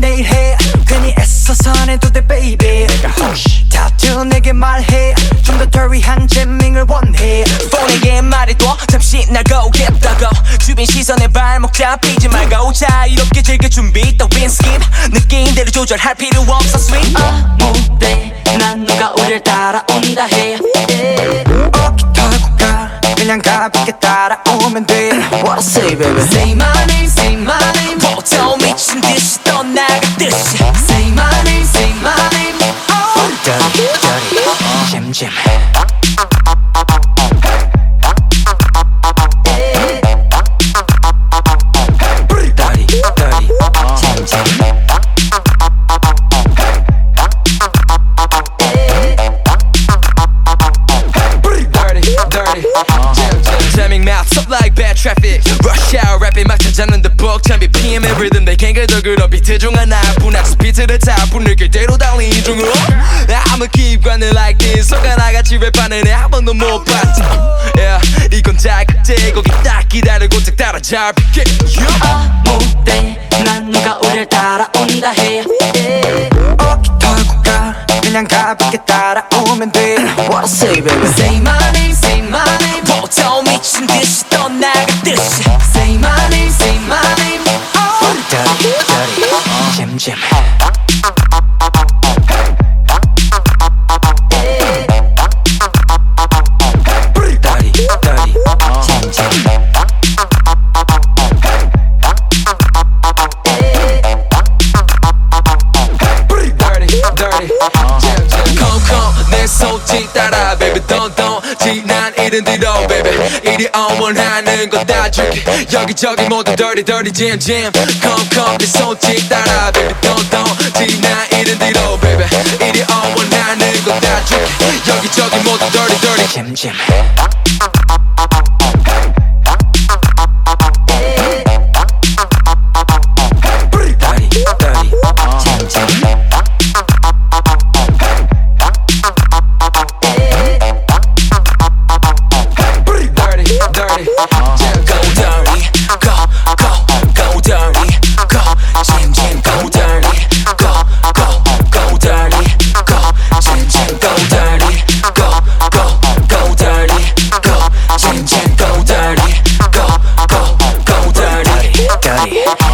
내일 해. 괜히 애써서 안 해도 돼 baby. 다투 내게 말해. 좀더 더리한 잼밍을 원해. 폰에게 말해둬. 잠시 나가오 주변 시선에 발목 잡히지 말고 자유롭게 즐길 준비. 따윈 스킵 느낌대로 조절할 필요 없어 sweet. 아무 때나 누가 우릴 따라온다 해. 어깨 털고 가. 그냥 가볍게 따라오면 돼. What I say baby? Say my name, say my name. 보통 미친 듯이 떠나가듯이 rhythm 내 갱글더 그런 비트 중 하나뿐 아직 비트를 타뿐 늘 그대로 달린 중으로. I'ma keep grinding like this. 손가락같이 랩하는 애한 번도 못 봤지 Yeah 이건 자극제 거기 딱 기다리고 딱 따라잡을게. Yeah. 아무 때나 누가 우릴 따라온다 해. 어깨 털고 가. 그냥 가볍게 따라오면 돼. What I say baby? Say my name, say my name. 보통 미친 듯이 떠나가듯이 dirty 잼잼 dirty dirty 잼잼 dirty, dirty, jam, jam. Come come 내 손짓 따라 baby don't don't 일은 뒤로 baby 이리 on 원하는 거다 줄게 여기저기 모두 dirty dirty jam jam Come come 내 손짓 따라 baby don't don't 지난 일은 뒤로 baby 이리 on 원하는 거다 줄게 여기저기 모두 dirty dirty 잼잼 body.